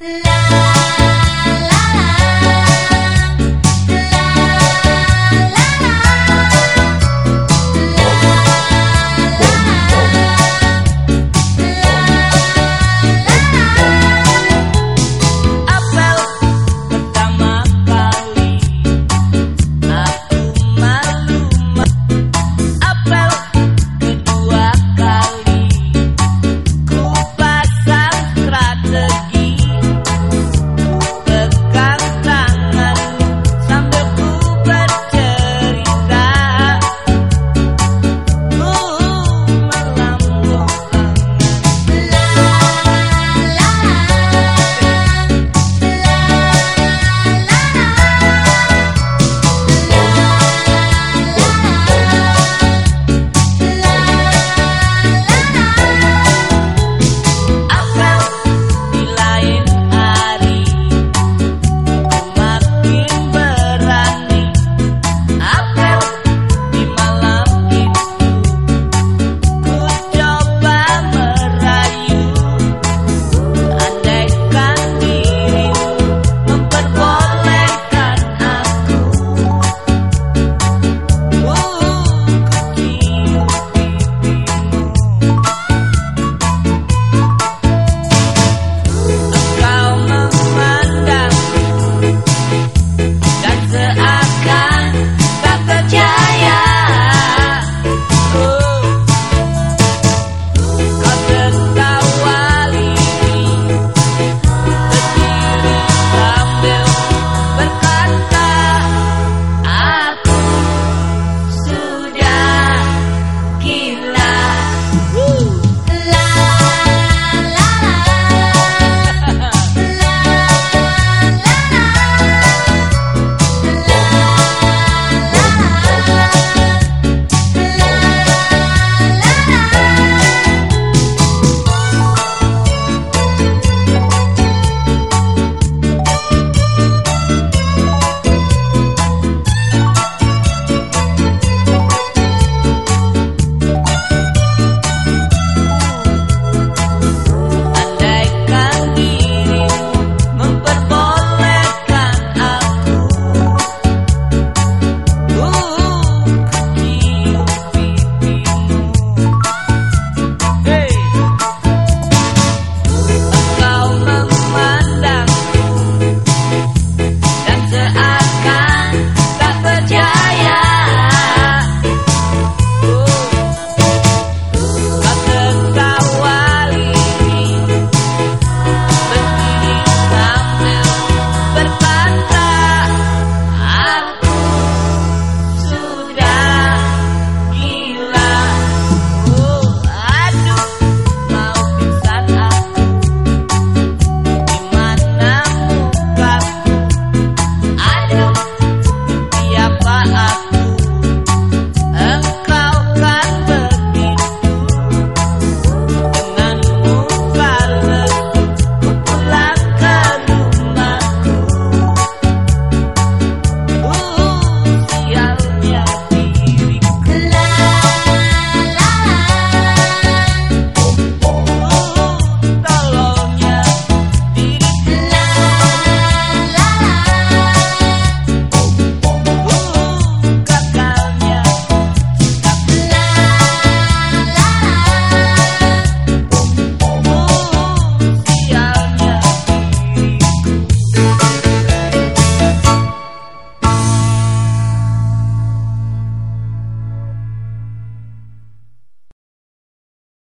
La